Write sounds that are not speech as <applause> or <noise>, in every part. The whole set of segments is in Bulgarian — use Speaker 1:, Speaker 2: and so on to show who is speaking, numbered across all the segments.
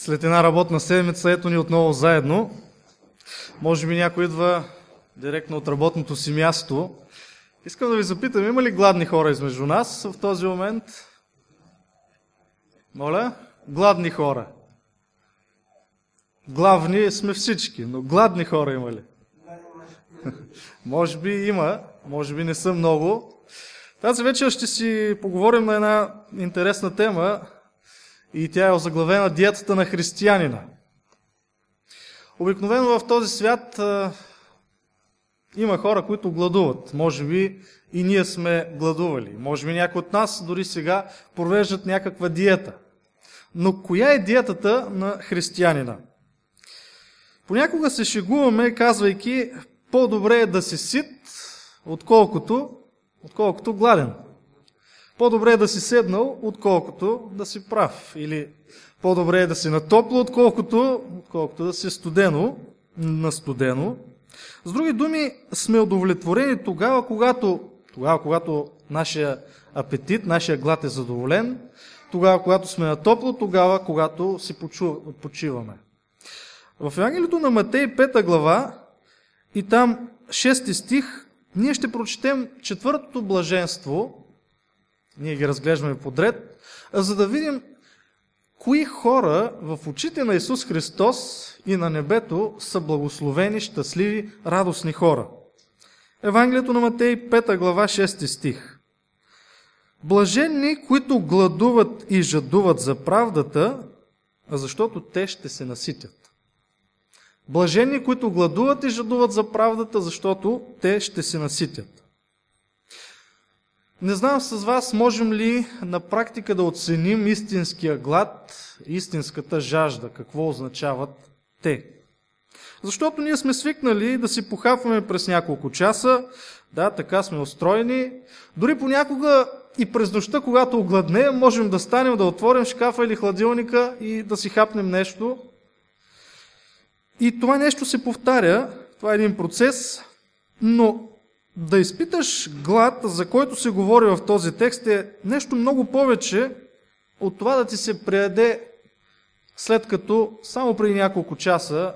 Speaker 1: След една работна седмица, ето ни отново заедно. Може би някой идва директно от работното си място. Искам да ви запитам, има ли гладни хора измежду нас в този момент? Моля? Гладни хора. Главни сме всички, но гладни хора има ли? <laughs> може би има, може би не са много. Тази вечер ще си поговорим на една интересна тема и тя е озаглавена диетата на християнина. Обикновено в този свят има хора, които гладуват. Може би и ние сме гладували. Може би някои от нас дори сега провеждат някаква диета. Но коя е диетата на християнина? Понякога се шегуваме, казвайки, по-добре е да си сит, отколкото, отколкото гладен. По-добре е да си седнал, отколкото да си прав. Или по-добре е да си натопло, отколкото, отколкото да си студено, на студено. С други думи, сме удовлетворени тогава, когато, тогава, когато нашия апетит, нашия глад е задоволен, тогава, когато сме на топло, тогава, когато си почиваме. В Евангелието на Матей 5 глава и там 6 стих, ние ще прочетем четвъртото блаженство, ние ги разглеждаме подред, за да видим кои хора в очите на Исус Христос и на небето са благословени, щастливи, радостни хора. Евангелието на Матей 5 глава 6 стих. Блаженни, които гладуват и жадуват за правдата, защото те ще се наситят. Блаженни, които гладуват и жадуват за правдата, защото те ще се наситят. Не знам с вас, можем ли на практика да оценим истинския глад, истинската жажда, какво означават те. Защото ние сме свикнали да си похапваме през няколко часа, да, така сме устроени. Дори понякога и през нощта, когато огладнеем, можем да станем, да отворим шкафа или хладилника и да си хапнем нещо. И това нещо се повтаря, това е един процес, но да изпиташ глад, за който се говори в този текст, е нещо много повече от това да ти се преяде след като само преди няколко часа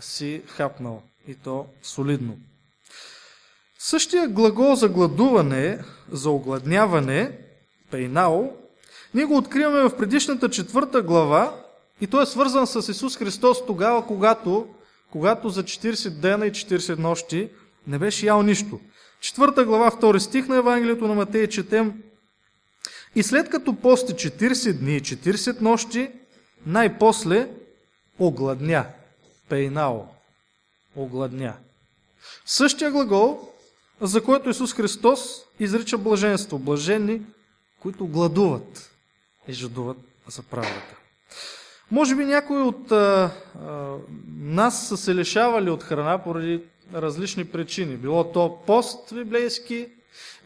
Speaker 1: си хапнал и то солидно. Същия глагол за гладуване, за огладняване, пейнао, ние го откриваме в предишната четвърта глава и той е свързан с Исус Христос тогава, когато, когато за 40 дена и 40 нощи не беше ял нищо. Четвърта глава, втори стих на Евангелието на Матея четем И след като пости 40 дни и 40 нощи, най-после огладня. Пейнао. Огладня. Същия глагол, за който Исус Христос изрича блаженство. Блажени, които гладуват и жадуват за правдата. Може би някои от а, а, нас са се лишавали от храна поради различни причини. Било то пост библейски,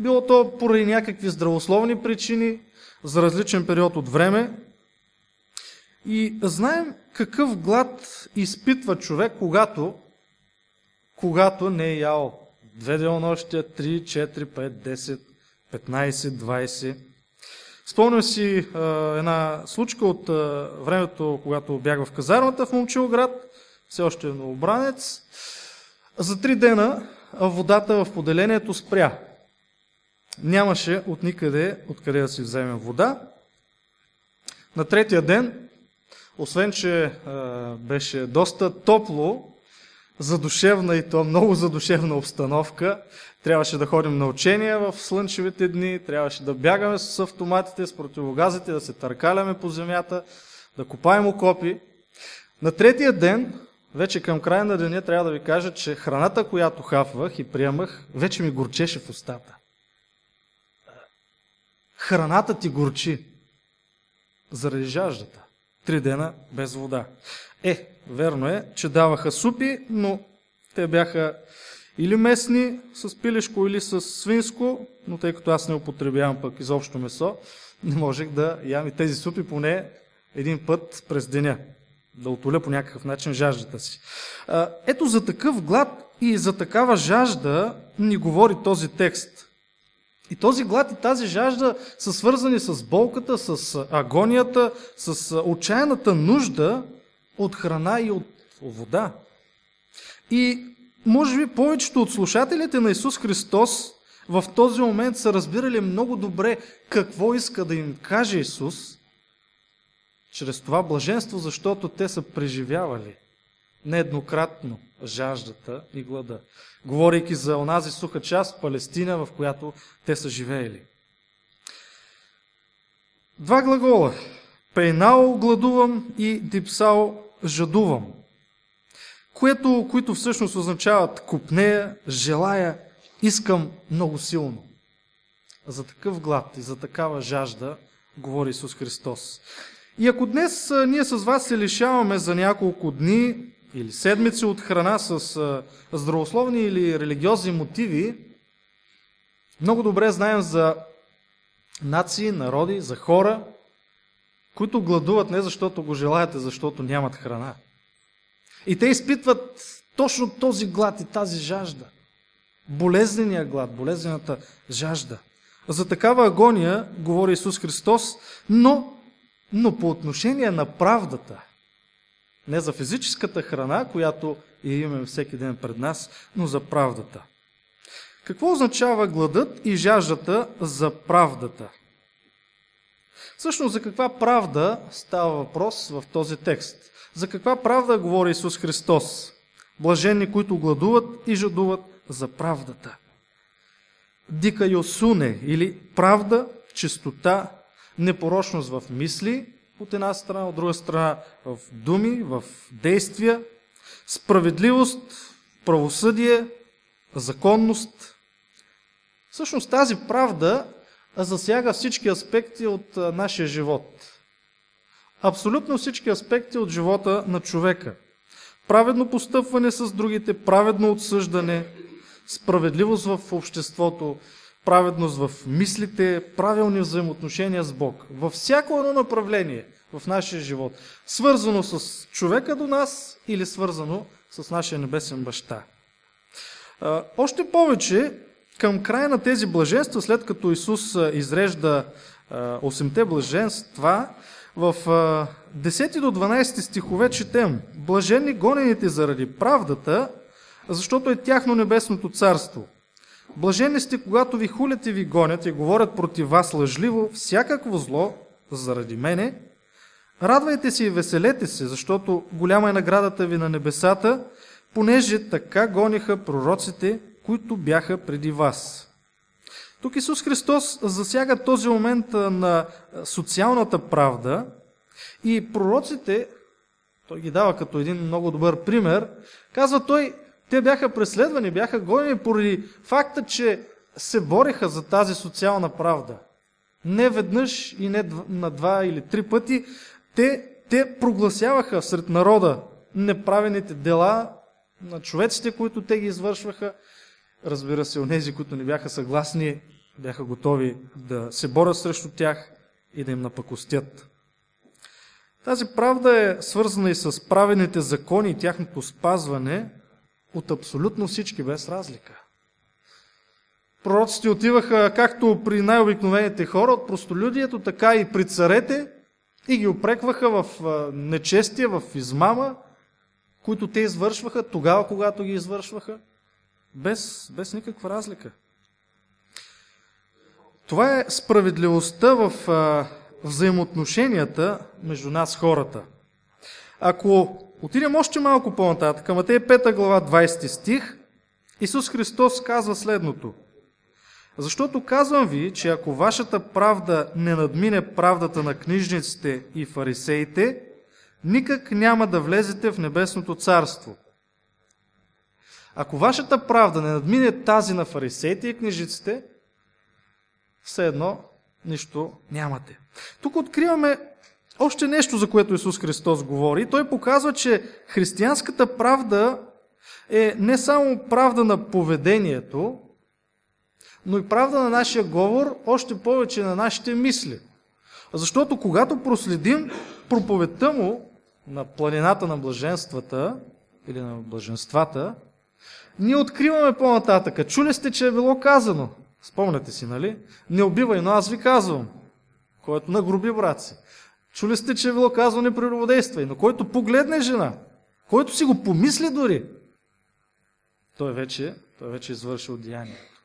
Speaker 1: било то поради някакви здравословни причини, за различен период от време. И знаем какъв глад изпитва човек, когато, когато не е ял две делнощия, 3, 4, 5, 10, 15, 20. Спомням си а, една случка от а, времето, когато бях в казармата в Момчилград, все още е новобранец. За три дена водата в поделението спря. Нямаше от никъде, откъде да си вземем вода. На третия ден освен, че а, беше доста топло, задушевна и то много задушевна обстановка, трябваше да ходим на учения в слънчевите дни, трябваше да бягаме с автоматите, с противогазите, да се търкаляме по земята, да копаем окопи. На третия ден, вече към края на деня, трябва да ви кажа, че храната, която хафвах и приемах, вече ми горчеше в устата. Храната ти горчи заради жаждата три дена без вода. Е, верно е, че даваха супи, но те бяха или местни с пилешко, или с свинско, но тъй като аз не употребявам пък изобщо месо, не можех да ям и тези супи поне един път през деня. Да отоля по някакъв начин жаждата си. Ето за такъв глад и за такава жажда ни говори този текст. И този глад и тази жажда са свързани с болката, с агонията, с отчаяната нужда от храна и от вода. И може би повечето от слушателите на Исус Христос в този момент са разбирали много добре какво иска да им каже Исус чрез това блаженство, защото те са преживявали нееднократно жаждата и глада, говорейки за онази суха част Палестина, в която те са живеели. Два глагола. Пейнао гладувам и дипсао жадувам. Което, които всъщност означават купнея, желая, искам много силно. За такъв глад и за такава жажда говори Исус Христос. И ако днес ние с вас се лишаваме за няколко дни или седмици от храна с здравословни или религиозни мотиви, много добре знаем за нации, народи, за хора, които гладуват не защото го желаят, а защото нямат храна. И те изпитват точно този глад и тази жажда. Болезнения глад, болезнената жажда. За такава агония говори Исус Христос, но, но по отношение на правдата, не за физическата храна, която я имаме всеки ден пред нас, но за правдата. Какво означава гладът и жаждата за правдата? Всъщност за каква правда става въпрос в този текст? За каква правда говори Исус Христос? Блажени, които гладуват и жадуват за правдата. Дика Йосуне или правда, чистота, непорочност в мисли, от една страна, от друга страна в думи, в действия, справедливост, правосъдие, законност. Всъщност тази правда засяга всички аспекти от нашия живот. Абсолютно всички аспекти от живота на човека. Праведно постъпване с другите, праведно отсъждане, справедливост в обществото, праведност в мислите, правилни взаимоотношения с Бог. Във всяко едно направление в нашия живот, свързано с човека до нас или свързано с нашия небесен баща. Още повече, към края на тези блаженства, след като Исус изрежда 8-те блаженства, в 10 до 12 стихове четем Блажени гонените заради правдата, защото е тяхно небесното царство. Блажени сте, когато ви хулят и ви гонят и говорят против вас лъжливо всякакво зло заради мене. Радвайте се и веселете се, защото голяма е наградата ви на небесата, понеже така гониха пророците, които бяха преди вас. Тук Исус Христос засяга този момент на социалната правда и пророците, той ги дава като един много добър пример, казва той, те бяха преследвани, бяха гонени поради факта, че се бореха за тази социална правда. Не веднъж и не на два или три пъти. Те, те прогласяваха сред народа неправените дела на човеците, които те ги извършваха. Разбира се, онези, които не бяха съгласни, бяха готови да се борят срещу тях и да им напакостят. Тази правда е свързана и с правените закони и тяхното спазване от абсолютно всички, без разлика. Пророците отиваха както при най-обикновените хора от простолюдието, така и при царете и ги опрекваха в нечестие, в измама, които те извършваха тогава, когато ги извършваха, без, без никаква разлика. Това е справедливостта в взаимоотношенията между нас хората. Ако отидем още малко по-нататък, Матей 5 глава 20 стих, Исус Христос казва следното. Защото казвам ви, че ако вашата правда не надмине правдата на книжниците и фарисеите, никак няма да влезете в небесното царство. Ако вашата правда не надмине тази на фарисеите и книжиците, все едно нищо нямате. Тук откриваме още нещо, за което Исус Христос говори. Той показва, че християнската правда е не само правда на поведението, но и правда на нашия говор, още повече на нашите мисли. Защото когато проследим проповедта му на планината на блаженствата или на блаженствата, ние откриваме по-нататъка. Чули сте, че е било казано. Спомняте си, нали? Не убивай, но аз ви казвам. Който нагруби брат си. Чули сте, че е било казване прелюбодействай, но който погледне жена, който си го помисли дори, той вече, той вече е извършил деянието.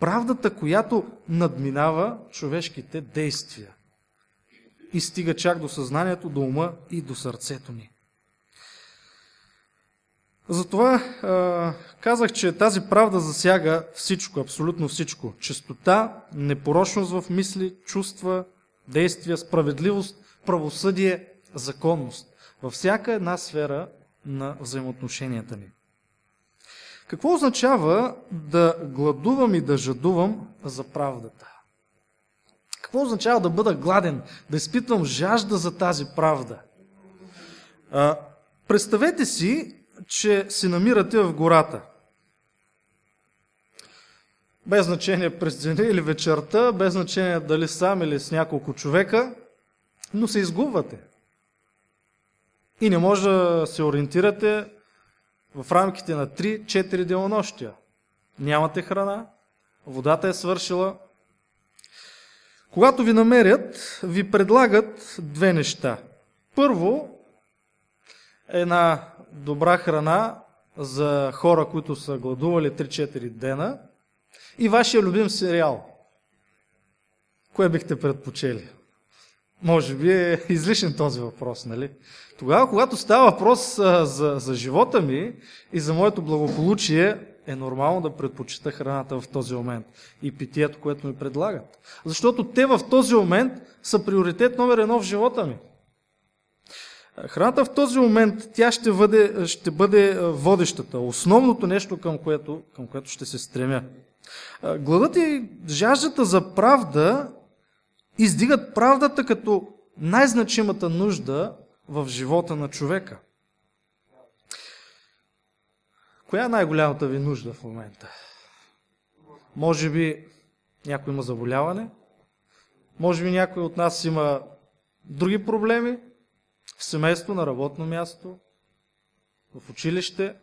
Speaker 1: Правдата, която надминава човешките действия и стига чак до съзнанието, до ума и до сърцето ни. Затова а, казах, че тази правда засяга всичко, абсолютно всичко. Чистота, непорочност в мисли, чувства, действия, справедливост, правосъдие, законност. Във всяка една сфера на взаимоотношенията ни. Какво означава да гладувам и да жадувам за правдата? Какво означава да бъда гладен, да изпитвам жажда за тази правда? А, представете си, че се намирате в гората. Без значение през деня или вечерта, без значение дали сам или с няколко човека, но се изгубвате. И не може да се ориентирате в рамките на 3-4 денонощия. Нямате храна, водата е свършила. Когато ви намерят, ви предлагат две неща. Първо, една добра храна за хора, които са гладували 3-4 дена и вашия любим сериал. Кое бихте предпочели? Може би е излишен този въпрос, нали? Тогава, когато става въпрос за, за живота ми и за моето благополучие, е нормално да предпочита храната в този момент и питието, което ми предлагат. Защото те в този момент са приоритет номер едно в живота ми. Храната в този момент, тя ще бъде, ще бъде водещата, основното нещо, към което, към което ще се стремя. Гладът и жаждата за правда издигат правдата като най-значимата нужда в живота на човека. Коя е най-голямата ви нужда в момента? Може би някой има заболяване? Може би някой от нас има други проблеми? В семейство, на работно място? В училище?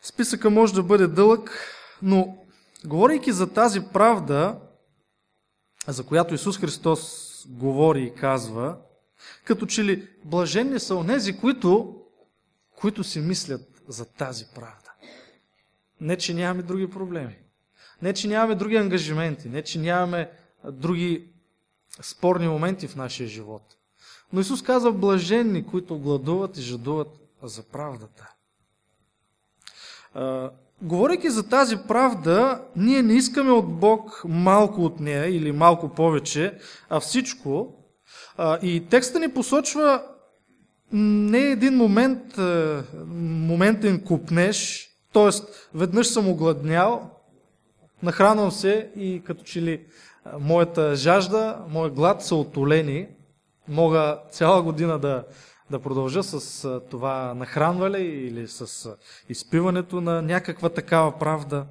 Speaker 1: Списъка може да бъде дълъг, но Говорейки за тази правда, за която Исус Христос говори и казва, като че ли блаженни са онези, които, които си мислят за тази правда. Не, че нямаме други проблеми. Не, че нямаме други ангажименти. Не, че нямаме други спорни моменти в нашия живот. Но Исус казва блаженни, които гладуват и жадуват за правдата. Говорейки за тази правда, ние не искаме от Бог малко от нея или малко повече, а всичко. И текста ни посочва не един момент, моментен купнеш, т.е. веднъж съм огладнял, нахранвам се и като че ли моята жажда, моят глад са отолени, мога цяла година да да продължа с това нахранване или с изпиването на някаква такава правда.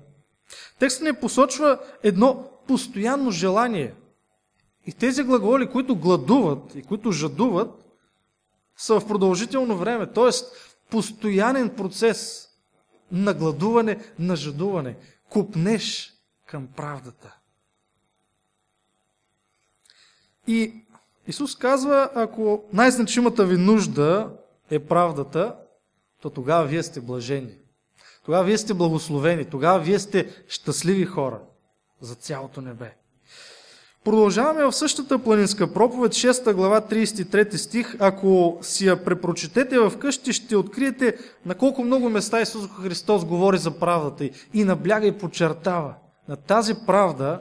Speaker 1: Текстът ни посочва едно постоянно желание. И тези глаголи, които гладуват и които жадуват, са в продължително време. т.е. постоянен процес на гладуване, на жадуване. Купнеш към правдата. И Исус казва, ако най-значимата ви нужда е правдата, то тогава вие сте блажени. Тогава вие сте благословени. Тогава вие сте щастливи хора за цялото небе. Продължаваме в същата планинска проповед, 6 глава, 33 стих. Ако си я препрочетете в къщи, ще откриете на колко много места Исус Христос говори за правдата и набляга и подчертава. На тази правда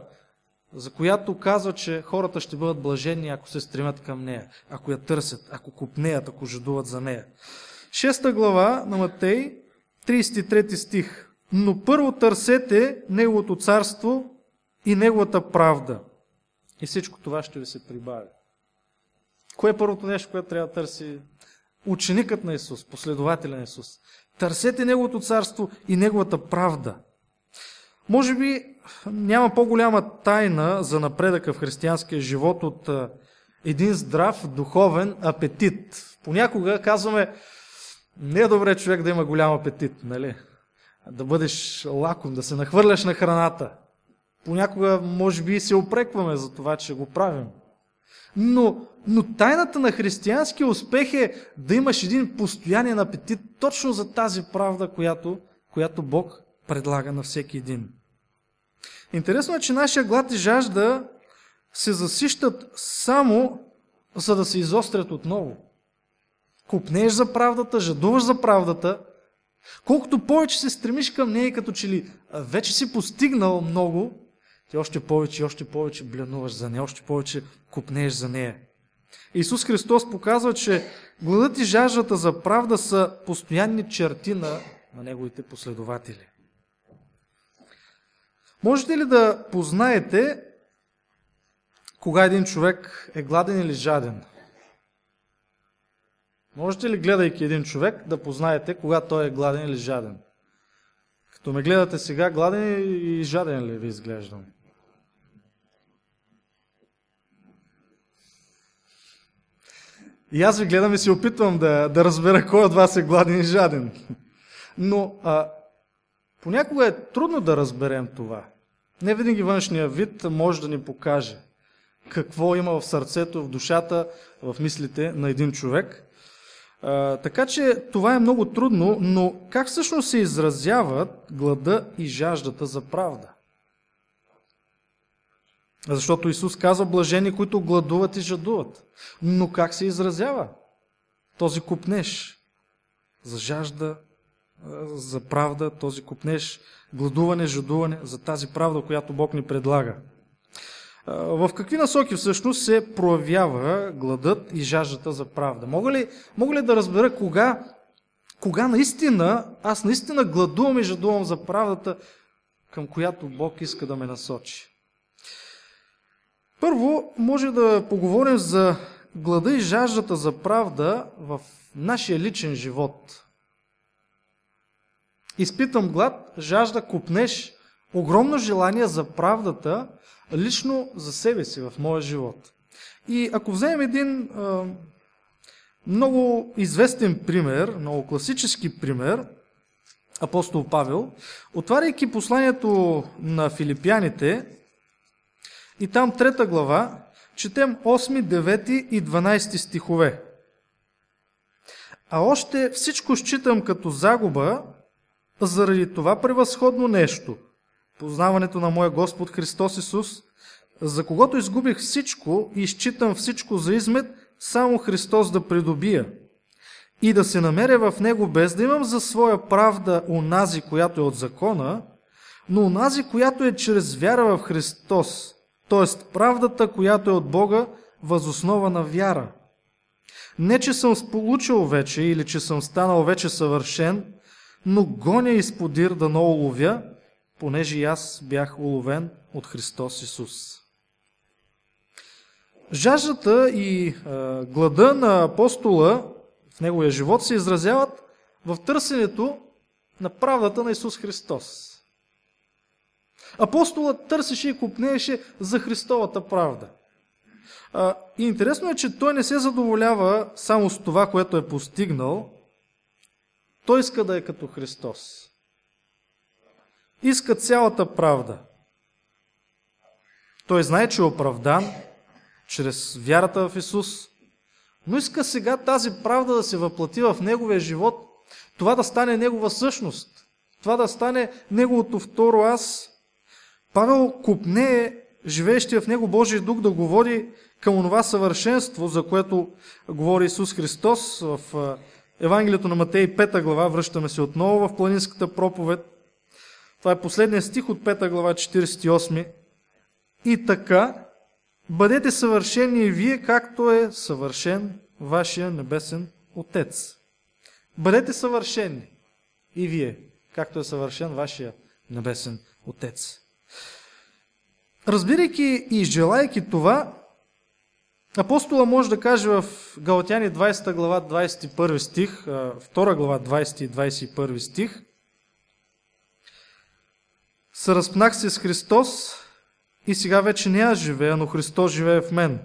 Speaker 1: за която казва, че хората ще бъдат блажени, ако се стремят към нея, ако я търсят, ако купнеят, ако жадуват за нея. Шеста глава на Матей, 33 стих. Но първо търсете Неговото царство и Неговата правда. И всичко това ще ви се прибави. Кое е първото нещо, което трябва да търси ученикът на Исус, последователя на Исус? Търсете Неговото царство и Неговата правда – може би няма по-голяма тайна за напредъка в християнския живот от един здрав духовен апетит. Понякога казваме, не е добре човек да има голям апетит, нали? Да бъдеш лаком, да се нахвърляш на храната. Понякога, може би, се опрекваме за това, че го правим. Но, но тайната на християнския успех е да имаш един постоянен апетит точно за тази правда, която, която Бог предлага на всеки един. Интересно е, че нашия глад и жажда се засищат само за да се изострят отново. Купнеш за правдата, жадуваш за правдата, колкото повече се стремиш към нея, като че ли вече си постигнал много, ти още повече и още повече бленуваш за нея, още повече купнеш за нея. Исус Христос показва, че гладът и жаждата за правда са постоянни черти на, на Неговите последователи. Можете ли да познаете кога един човек е гладен или жаден? Можете ли, гледайки един човек, да познаете кога той е гладен или жаден? Като ме гледате сега, гладен и жаден ли ви изглеждам? И аз ви гледам и се опитвам да, да разбера кой от вас е гладен и жаден. Но а, понякога е трудно да разберем това. Не винаги външния вид може да ни покаже какво има в сърцето, в душата, в мислите на един човек. А, така че това е много трудно, но как всъщност се изразяват глада и жаждата за правда? Защото Исус казва блажени, които гладуват и жадуват. Но как се изразява този купнеш за жажда, за правда, този купнеш, гладуване, жадуване за тази правда, която Бог ни предлага? В какви насоки всъщност се проявява гладът и жаждата за правда? Мога ли, мога ли да разбера кога, кога наистина, аз наистина гладувам и жадувам за правдата, към която Бог иска да ме насочи? Първо, може да поговорим за глада и жаждата за правда в нашия личен живот. Изпитам глад, жажда, купнеш, огромно желание за правдата, лично за себе си в моя живот. И ако вземем един а, много известен пример, много класически пример, апостол Павел, отваряйки посланието на филипяните, и там трета глава, четем 8, 9 и 12 стихове. А още всичко считам като загуба, заради това превъзходно нещо – познаването на моя Господ Христос Исус, за когото изгубих всичко и изчитам всичко за измет, само Христос да придобия и да се намеря в Него без да имам за своя правда унази, която е от закона, но унази, която е чрез вяра в Христос, т.е. правдата, която е от Бога, възоснова на вяра. Не, че съм сполучил вече или че съм станал вече съвършен, но гоня изподир да уловя, понеже и аз бях уловен от Христос Исус. Жаждата и е, глада на апостола в неговия живот се изразяват в търсенето на правдата на Исус Христос. Апостолът търсеше и купнееше за Христовата правда. И интересно е, че той не се задоволява само с това, което е постигнал. Той иска да е като Христос иска цялата правда. Той знае, че е оправдан чрез вярата в Исус, но иска сега тази правда да се въплати в неговия живот, това да стане негова същност, това да стане неговото второ аз. Павел купне живеещия в него Божий дух да го води към онова съвършенство, за което говори Исус Христос в Евангелието на Матей 5 глава, връщаме се отново в планинската проповед, това е последният стих от 5 глава 48. И така, бъдете съвършени и вие, както е съвършен вашия небесен Отец. Бъдете съвършени и вие, както е съвършен вашия небесен Отец. Разбирайки и желайки това, апостола може да каже в Галатяни 20 глава 21 стих, 2 глава 20 и 21 стих, се разпнах се с Христос и сега вече не аз живея, но Христос живее в мен.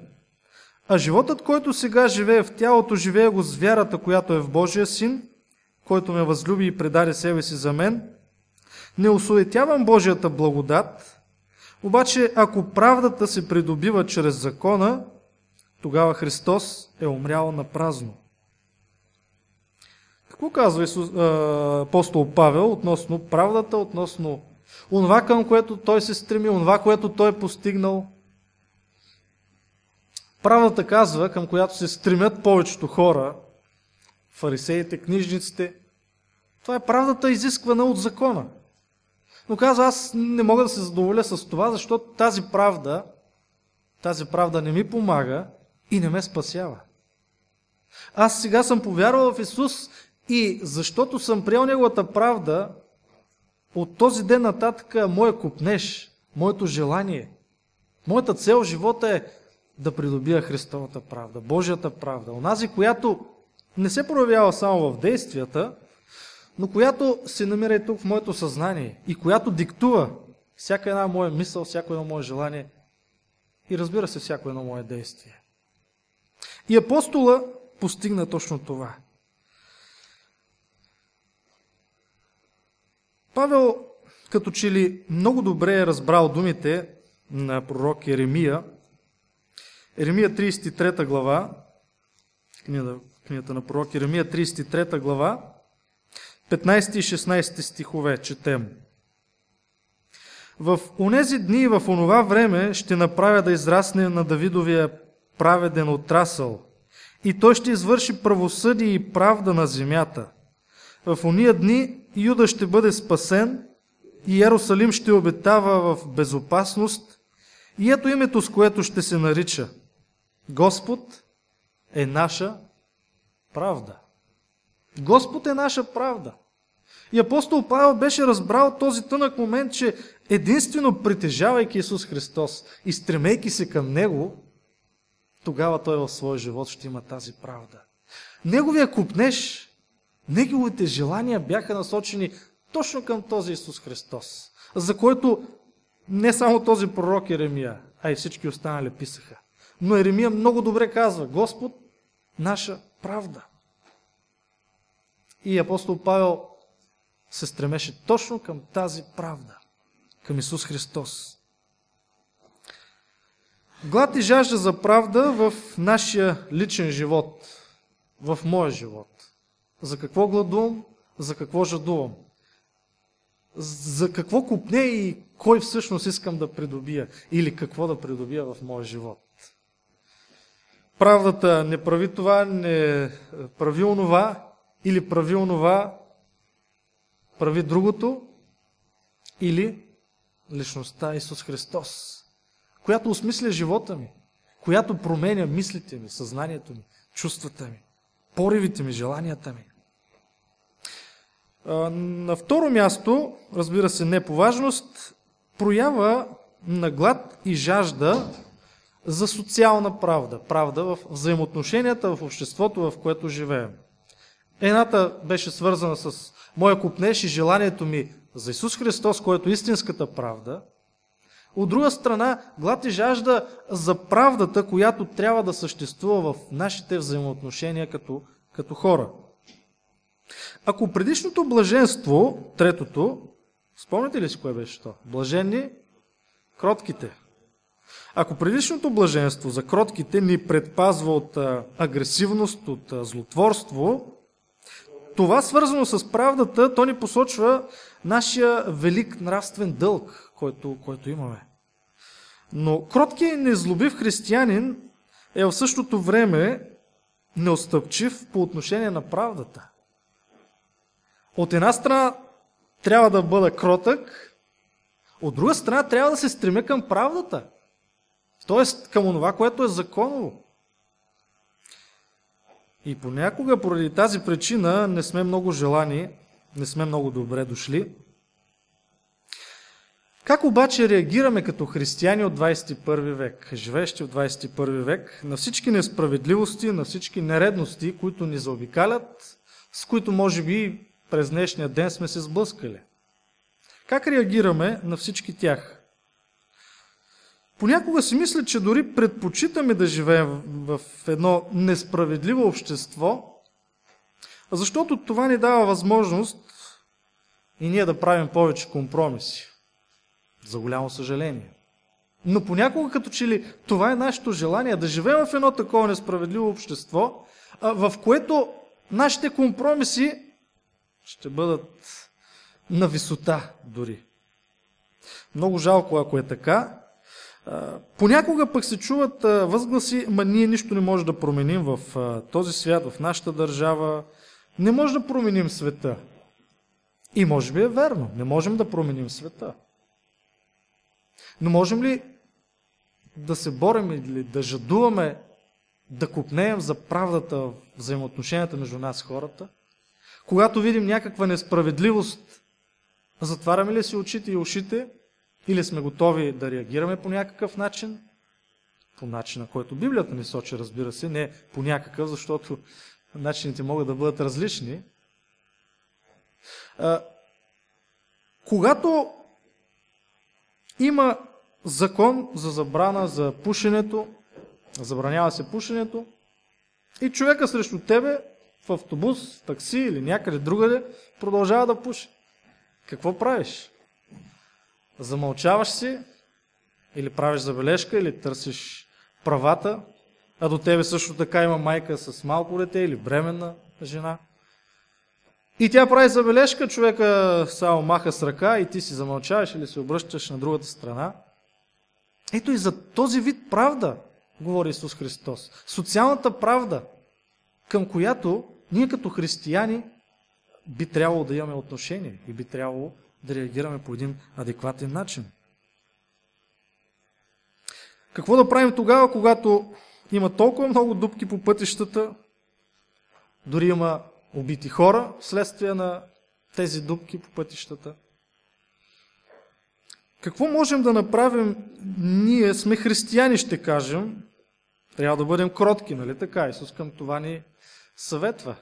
Speaker 1: А животът, който сега живее в тялото, живее го с вярата, която е в Божия Син, който ме възлюби и предаде себе си за мен. Не осуетявам Божията благодат, Обаче, ако правдата се придобива чрез закона, тогава Христос е умрял на празно. Какво казва апостол Павел относно правдата, относно онова към което той се стреми, онова, което той е постигнал? Правдата казва, към която се стремят повечето хора, фарисеите, книжниците, това е правдата изисквана от закона. Но казва, аз не мога да се задоволя с това, защото тази правда, тази правда не ми помага и не ме спасява. Аз сега съм повярвал в Исус и защото съм приел Неговата правда, от този ден нататък моя купнеж, моето желание, моята цел в живота е да придобия Христовата правда, Божията правда. Онази, която не се проявява само в действията, но която се намира и тук в моето съзнание и която диктува всяка една моя мисъл, всяко едно мое желание и разбира се, всяко едно мое действие. И апостола постигна точно това. Павел, като че ли много добре е разбрал думите на пророк Еремия, Еремия 33 глава, книгата на пророк Еремия 33 глава, 15 и 16 стихове четем. В онези дни и в онова време ще направя да израсне на Давидовия праведен отрасъл и той ще извърши правосъдие и правда на земята. В ония дни Юда ще бъде спасен и Иерусалим ще обитава в безопасност и ето името, с което ще се нарича. Господ е наша правда. Господ е наша правда. И апостол Павел беше разбрал този тънък момент, че единствено притежавайки Исус Христос и стремейки се към Него, тогава той в своя живот ще има тази правда. Неговия купнеж, неговите желания бяха насочени точно към този Исус Христос, за който не само този пророк Еремия, а и всички останали писаха. Но Еремия много добре казва, Господ, наша правда. И апостол Павел се стремеше точно към тази правда, към Исус Христос. Глад и жажда за правда в нашия личен живот, в моя живот. За какво гладувам, за какво жадувам. За какво купне и кой всъщност искам да придобия или какво да придобия в моя живот. Правдата не прави това, не прави онова, или прави онова, прави другото, или личността Исус Христос, която осмисля живота ми, която променя мислите ми, съзнанието ми, чувствата ми, поривите ми, желанията ми. На второ място, разбира се, не по важност, проява на глад и жажда за социална правда, правда в взаимоотношенията в обществото, в което живеем. Едната беше свързана с моя купнеж и желанието ми за Исус Христос, който е истинската правда. От друга страна, глад и жажда за правдата, която трябва да съществува в нашите взаимоотношения като, като хора. Ако предишното блаженство, третото, спомняте ли си кое беше то? Блаженни, кротките. Ако предишното блаженство за кротките ни предпазва от агресивност, от злотворство, това свързано с правдата, то ни посочва нашия велик нравствен дълг, който, който имаме. Но кроткият и незлобив християнин е в същото време неостъпчив по отношение на правдата. От една страна трябва да бъда кротък, от друга страна трябва да се стремя към правдата. Тоест към онова, което е законово. И понякога поради тази причина не сме много желани, не сме много добре дошли. Как обаче реагираме като християни от 21 век, живеещи в 21 век, на всички несправедливости, на всички нередности, които ни заобикалят, с които може би през днешния ден сме се сблъскали? Как реагираме на всички тях? Понякога си мисля, че дори предпочитаме да живеем в едно несправедливо общество, защото това ни дава възможност и ние да правим повече компромиси. За голямо съжаление. Но понякога като че ли това е нашето желание да живеем в едно такова несправедливо общество, в което нашите компромиси ще бъдат на висота дори. Много жалко, ако е така. Понякога пък се чуват възгласи, ма ние нищо не можем да променим в този свят, в нашата държава. Не може да променим света. И може би е верно, не можем да променим света. Но можем ли да се борим или да жадуваме да купнеем за правдата в взаимоотношенията между нас хората? Когато видим някаква несправедливост, затваряме ли си очите и ушите или сме готови да реагираме по някакъв начин? По начина, който Библията ни сочи, разбира се, не по някакъв, защото начините могат да бъдат различни. А, когато има закон за забрана за пушенето, забранява се пушенето, и човека срещу тебе в автобус, такси или някъде другаде продължава да пуши. Какво правиш? Замълчаваш си или правиш забележка, или търсиш правата, а до тебе също така има майка с малко дете или бременна жена. И тя прави забележка, човека само маха с ръка и ти си замълчаваш или се обръщаш на другата страна. Ето и за този вид правда говори Исус Христос. Социалната правда, към която ние като християни би трябвало да имаме отношение и би трябвало да реагираме по един адекватен начин. Какво да правим тогава, когато има толкова много дупки по пътищата, дори има убити хора вследствие на тези дупки по пътищата? Какво можем да направим? Ние сме християни, ще кажем. Трябва да бъдем кротки, нали така? Исус към това ни съветва.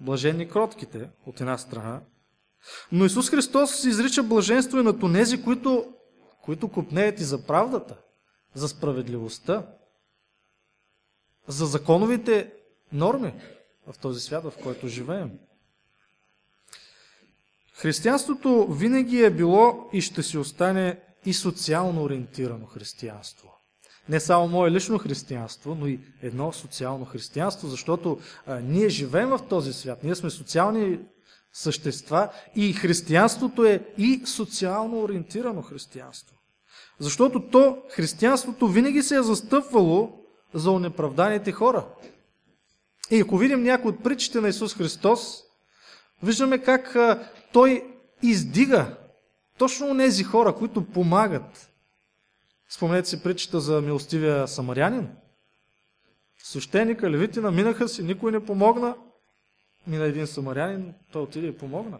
Speaker 1: Блаженни кротките, от една страна. Но Исус Христос изрича блаженство и на тонези, които, които купнеят и за правдата, за справедливостта, за законовите норми в този свят, в който живеем. Християнството винаги е било и ще си остане и социално ориентирано християнство. Не само мое лично християнство, но и едно социално християнство, защото а, ние живеем в този свят, ние сме социални същества и християнството е и социално ориентирано християнство. Защото то, християнството, винаги се е застъпвало за унеправданите хора. И ако видим някои от притчите на Исус Христос, виждаме как Той издига точно тези хора, които помагат. Спомнете си притчата за милостивия самарянин. Свещеника, левитина минаха си, никой не помогна. Мина един самарянин, той отиде и помогна.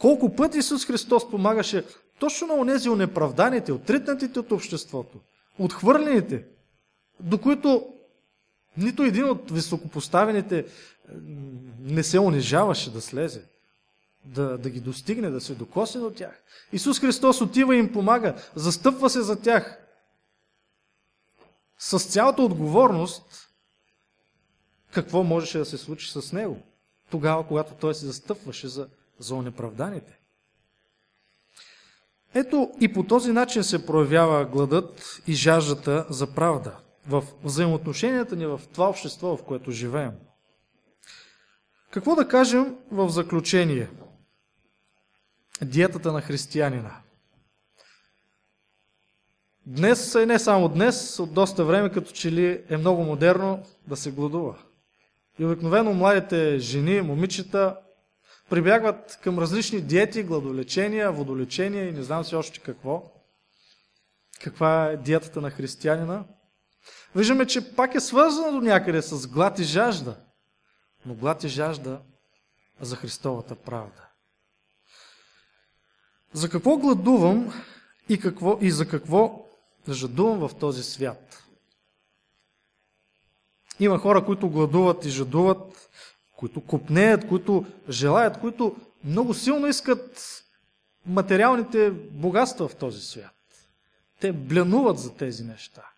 Speaker 1: Колко пъти Исус Христос помагаше точно на онези онеправданите, отритнатите от обществото, отхвърлените, до които нито един от високопоставените не се унижаваше да слезе, да, да ги достигне, да се докосне до тях. Исус Христос отива и им помага, застъпва се за тях. С цялата отговорност, какво можеше да се случи с него, тогава, когато той се застъпваше за, за онеправданите. Ето и по този начин се проявява гладът и жаждата за правда в взаимоотношенията ни в това общество, в което живеем. Какво да кажем в заключение? Диетата на християнина. Днес, и не само днес, от доста време, като че ли е много модерно да се гладува. И обикновено младите жени, момичета, прибягват към различни диети, гладолечения, водолечения и не знам си още какво. Каква е диетата на християнина? Виждаме, че пак е свързано до някъде с глад и жажда. Но глад и жажда за Христовата правда. За какво гладувам и, какво, и за какво жадувам в този свят? Има хора, които гладуват и жадуват, които купнеят, които желаят, които много силно искат материалните богатства в този свят. Те бленуват за тези неща.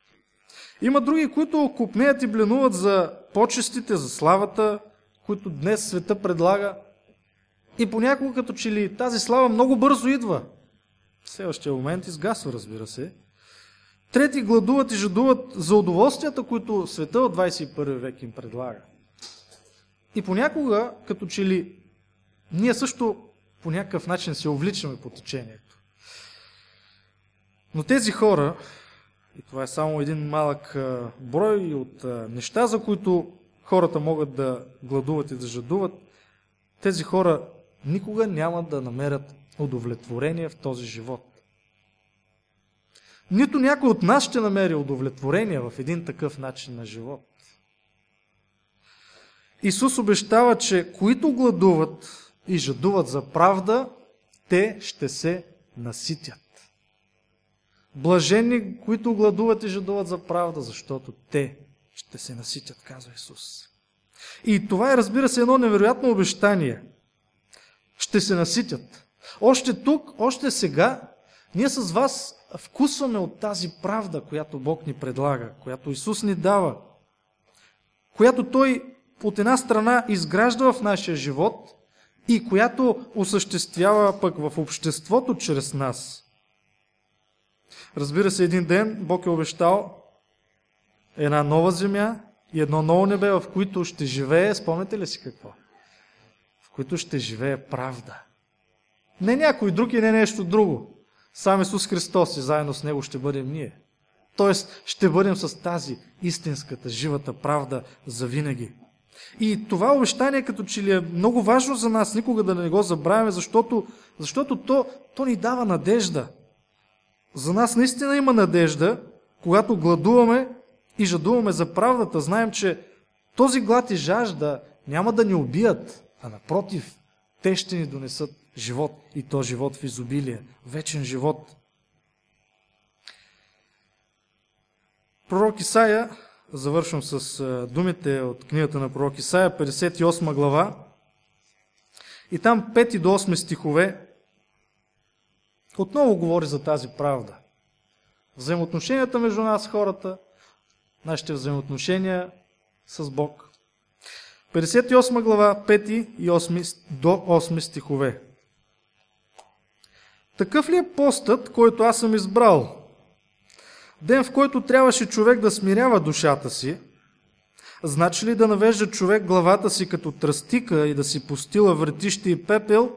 Speaker 1: Има други, които купнеят и бленуват за почестите, за славата, които днес света предлага. И понякога като че ли тази слава много бързо идва. В следващия момент изгасва, разбира се. Трети гладуват и жадуват за удоволствията, които света от 21 век им предлага. И понякога, като че ли, ние също по някакъв начин се увличаме по течението. Но тези хора, и това е само един малък брой от неща, за които хората могат да гладуват и да жадуват, тези хора никога няма да намерят удовлетворение в този живот. Нито някой от нас ще намери удовлетворение в един такъв начин на живот. Исус обещава, че които гладуват и жадуват за правда, те ще се наситят. Блажени, които гладуват и жадуват за правда, защото те ще се наситят, казва Исус. И това е, разбира се, едно невероятно обещание. Ще се наситят. Още тук, още сега, ние с вас вкусваме от тази правда, която Бог ни предлага, която Исус ни дава, която Той от една страна изгражда в нашия живот и която осъществява пък в обществото чрез нас. Разбира се, един ден Бог е обещал една нова земя и едно ново небе, в които ще живее, спомняте ли си какво? В които ще живее правда. Не някой друг и не нещо друго. Сам Исус Христос и заедно с Него ще бъдем ние. Тоест, ще бъдем с тази истинската, живата правда за винаги. И това обещание като че ли е много важно за нас, никога да не го забравяме, защото, защото то, то ни дава надежда. За нас наистина има надежда, когато гладуваме и жадуваме за правдата. Знаем, че този глад и жажда няма да ни убият, а напротив, те ще ни донесат живот и то живот в изобилие, вечен живот. Пророк Исаия, завършвам с думите от книгата на пророк Исаия, 58 глава, и там 5 до 8 стихове, отново говори за тази правда. Взаимоотношенията между нас, хората, нашите взаимоотношения с Бог. 58 глава, 5 и 8 до 8 стихове. Такъв ли е постът, който аз съм избрал? Ден, в който трябваше човек да смирява душата си, значи ли да навежда човек главата си като тръстика и да си постила вратище и пепел?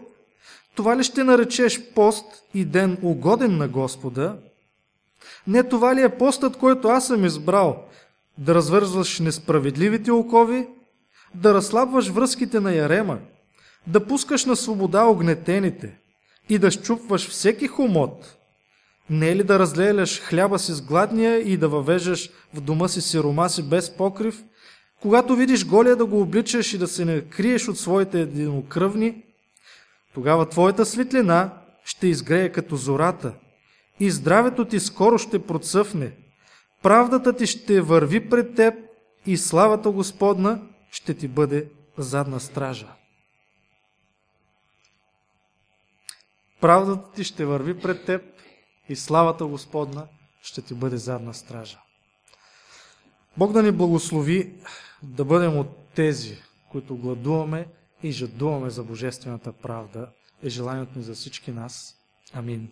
Speaker 1: Това ли ще наречеш пост и ден угоден на Господа? Не това ли е постът, който аз съм избрал? Да развързваш несправедливите окови, да разслабваш връзките на ярема, да пускаш на свобода огнетените, и да щупваш всеки хомот, не е ли да разлеляш хляба си с гладния и да въвеждаш в дома си сирома си без покрив, когато видиш голия да го обличаш и да се не криеш от своите единокръвни, тогава твоята светлина ще изгрее като зората и здравето ти скоро ще процъфне, правдата ти ще върви пред теб и славата Господна ще ти бъде задна стража. Правдата ти ще върви пред теб и славата Господна ще ти бъде задна стража. Бог да ни благослови да бъдем от тези, които гладуваме и жадуваме за Божествената правда, е желанието ни за всички нас. Амин.